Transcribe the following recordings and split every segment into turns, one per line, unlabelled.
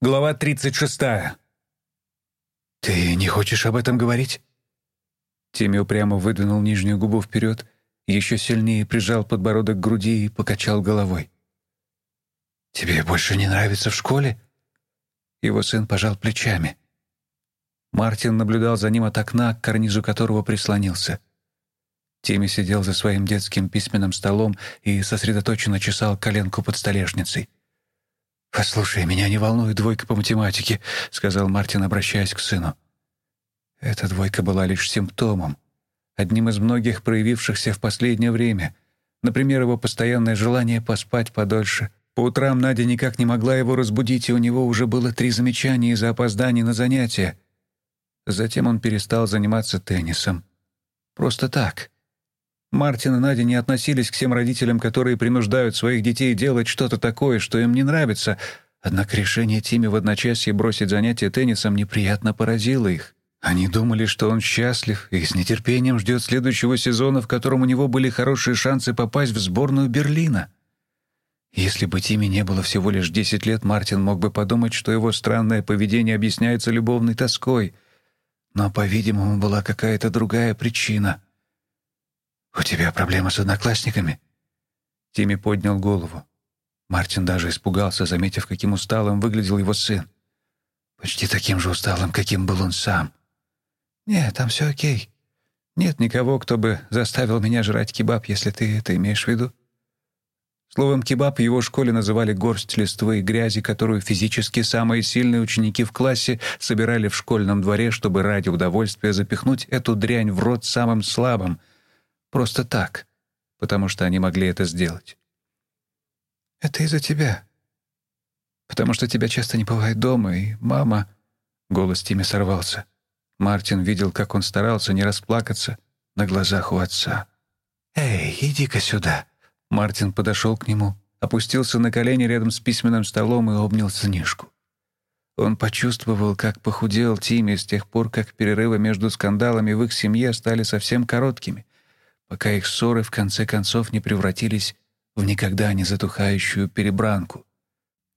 Глава 36.
«Ты не хочешь об этом говорить?»
Тимми упрямо выдвинул нижнюю губу вперед, еще сильнее прижал подбородок к груди и покачал головой.
«Тебе больше не нравится в школе?»
Его сын пожал плечами. Мартин наблюдал за ним от окна, к карнизу которого прислонился. Тимми сидел за своим детским письменным столом и сосредоточенно чесал коленку под столешницей.
«Послушай, меня не волнует двойка по математике», — сказал Мартин, обращаясь к сыну.
Эта двойка была лишь симптомом, одним из многих проявившихся в последнее время. Например, его постоянное желание поспать подольше. По утрам Надя никак не могла его разбудить, и у него уже было три замечания из-за опозданий на занятия. Затем он перестал заниматься теннисом. Просто так. Мартин и Надя не относились к тем родителям, которые принуждают своих детей делать что-то такое, что им не нравится. Однако решение Тимми в одночасье бросить занятия теннисом неприятно поразило их. Они думали, что он счастлив и с нетерпением ждет следующего сезона, в котором у него были хорошие шансы попасть в сборную Берлина. Если бы Тимми не было всего лишь 10 лет, Мартин мог бы подумать, что его странное поведение объясняется любовной тоской. Но, по-видимому, была какая-то другая причина —
«У тебя проблемы с одноклассниками?»
Тимми поднял голову. Мартин даже испугался, заметив, каким усталым выглядел его сын.
Почти таким же усталым, каким был он сам.
«Нет, там все окей. Нет никого, кто бы заставил меня жрать кебаб, если ты это имеешь в виду». Словом «кебаб» в его школе называли горсть листвы и грязи, которую физически самые сильные ученики в классе собирали в школьном дворе, чтобы ради удовольствия запихнуть эту дрянь в рот самым слабым, Просто так, потому что они могли это сделать.
«Это из-за тебя.
Потому что тебя часто не бывает дома, и мама...» Голос Тимми сорвался. Мартин видел, как он старался не расплакаться на глазах у отца.
«Эй, иди-ка сюда!»
Мартин подошел к нему, опустился на колени рядом с письменным столом и обнял сынишку. Он почувствовал, как похудел Тимми с тех пор, как перерывы между скандалами в их семье стали совсем короткими пока их ссоры в конце концов не превратились в никогда не затухающую перебранку.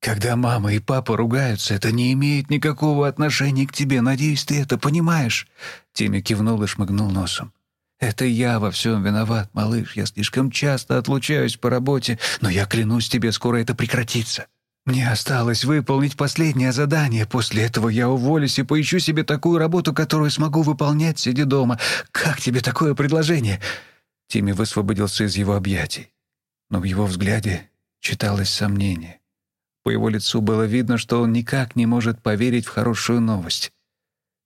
Когда мама и папа ругаются, это не имеет никакого отношения к тебе. Надеюсь, ты это понимаешь.
Тимми кивнул и шмыгнул носом.
Это я во всем виноват, малыш. Я слишком часто отлучаюсь по работе, но я клянусь тебе, скоро это прекратится. Мне осталось выполнить последнее задание. После этого я уволюсь и поищу себе такую работу, которую смогу выполнять, сидя дома. Как тебе такое предложение?
Тимми высвободился из его объятий, но в его взгляде читалось сомнение. По его лицу было видно, что он никак не может поверить в хорошую новость.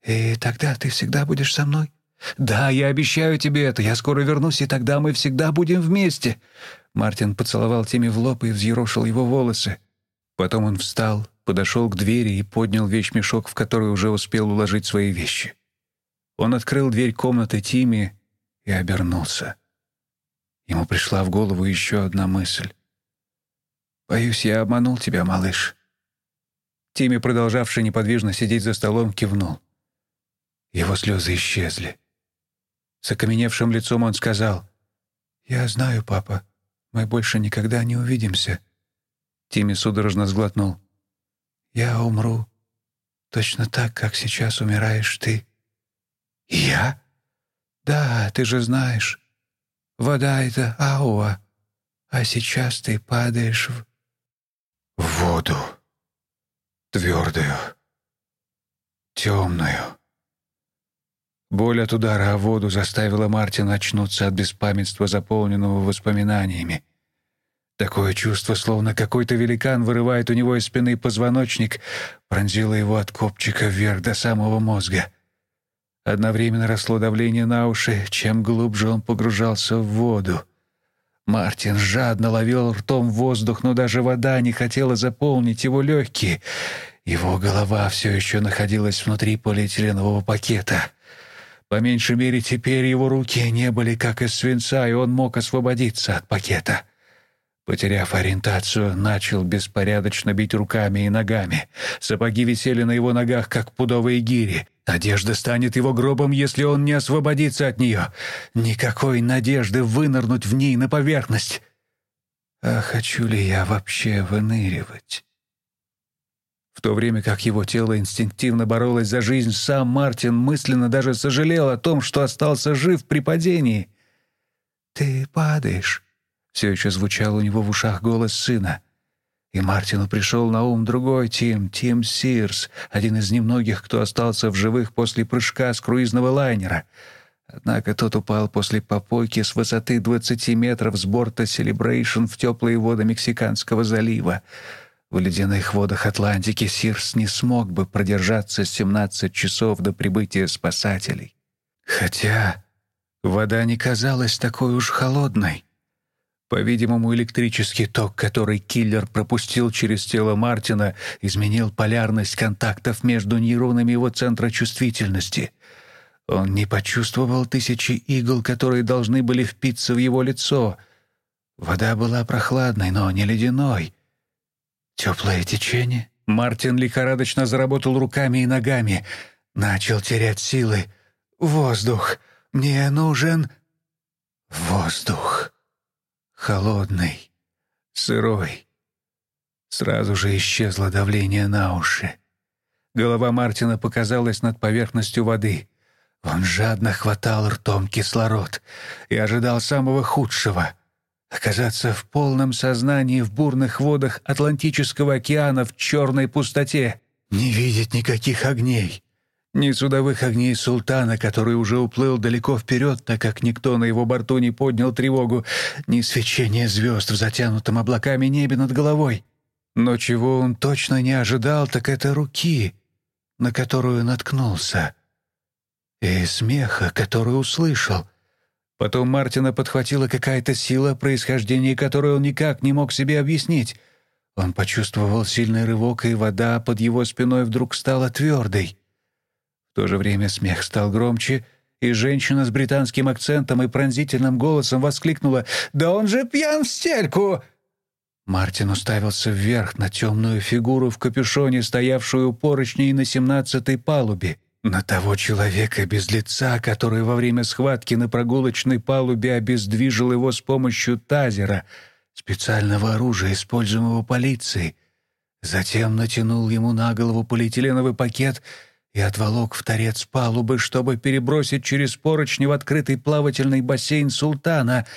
«И тогда ты всегда будешь со мной?»
«Да, я обещаю тебе это. Я скоро вернусь, и тогда мы всегда будем вместе». Мартин поцеловал Тимми в лоб и взъерошил его волосы. Потом он встал, подошел к двери и поднял вещмешок, в который уже успел уложить свои вещи. Он открыл дверь комнаты Тимми и обернулся. Ему пришла в голову еще одна мысль. «Боюсь, я обманул тебя, малыш». Тимми, продолжавший неподвижно сидеть за столом, кивнул. Его слезы исчезли. С окаменевшим лицом он сказал, «Я знаю, папа, мы больше никогда не увидимся». Тимми судорожно сглотнул. «Я умру точно так, как сейчас умираешь ты».
«Я?»
«Да, ты же знаешь. Вода — это ауа, а сейчас ты падаешь в...
В воду. Твердую. Темную.
Боль от удара о воду заставила Мартина очнуться от беспамятства, заполненного воспоминаниями. Такое чувство, словно какой-то великан вырывает у него из спины позвоночник, пронзило его от копчика вверх до самого мозга. Одновременно росло давление на уши, чем глубже он погружался в воду. Мартин жадно ловил ртом воздух, но даже вода не хотела заполнить его легкие. Его голова все еще находилась внутри полиэтиленового пакета. По меньшей мере, теперь его руки не были как из свинца, и он мог освободиться от пакета. Потеряв ориентацию, начал беспорядочно бить руками и ногами. Сапоги висели на его ногах, как пудовые гири. Одежда станет его гробом, если он не освободится от нее. Никакой надежды вынырнуть в ней на поверхность. А хочу ли я вообще выныривать? В то время как его тело инстинктивно боролось за жизнь, сам Мартин мысленно даже сожалел о том, что остался жив при падении. «Ты падаешь», — все еще звучал у него в ушах голос сына. И Мартину пришел на ум другой Тим, Тим Сирс, один из немногих, кто остался в живых после прыжка с круизного лайнера. Однако тот упал после попойки с высоты 20 метров с борта «Селебрейшн» в теплые воды Мексиканского залива. В ледяных водах Атлантики Сирс не смог бы продержаться 17 часов до прибытия спасателей. Хотя вода не казалась такой уж холодной. По-видимому, электрический ток, который киллер пропустил через тело Мартина, изменил полярность контактов между нейронами его центра чувствительности. Он не почувствовал тысячи игл, которые должны были впиться в его лицо. Вода была прохладной, но не ледяной. Теплое течение. Мартин лихорадочно заработал руками и ногами. Начал терять силы. «Воздух! Мне нужен...» «Воздух!» Холодный, сырой. Сразу же исчезло давление на уши. Голова Мартина показалась над поверхностью воды. Он жадно хватал ртом кислород и ожидал самого худшего — оказаться в полном сознании в бурных водах Атлантического океана в черной пустоте, не видеть никаких огней, ни судовых огней султана, который уже уплыл далеко вперед, так как никто на его борту не поднял тревогу, ни свечения звезд в затянутом облаками небе над головой. Но чего он точно не ожидал, так это руки, на которую наткнулся, и смеха, который услышал. Потом Мартина подхватила какая-то сила, происхождение которой он никак не мог себе объяснить. Он почувствовал сильный рывок, и вода под его спиной вдруг стала твердой. То же время смех стал громче, и женщина с британским акцентом и пронзительным голосом воскликнула «Да он же пьян в стельку!» Мартин уставился вверх на темную фигуру в капюшоне, стоявшую у поручней на семнадцатой палубе, на того человека без лица, который во время схватки на прогулочной палубе обездвижил его с помощью тазера, специального оружия, используемого полицией. Затем натянул ему на голову полиэтиленовый пакет — и отволок в торец палубы, чтобы перебросить через поручни в открытый плавательный бассейн султана,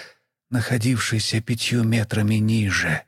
находившийся пятью метрами ниже.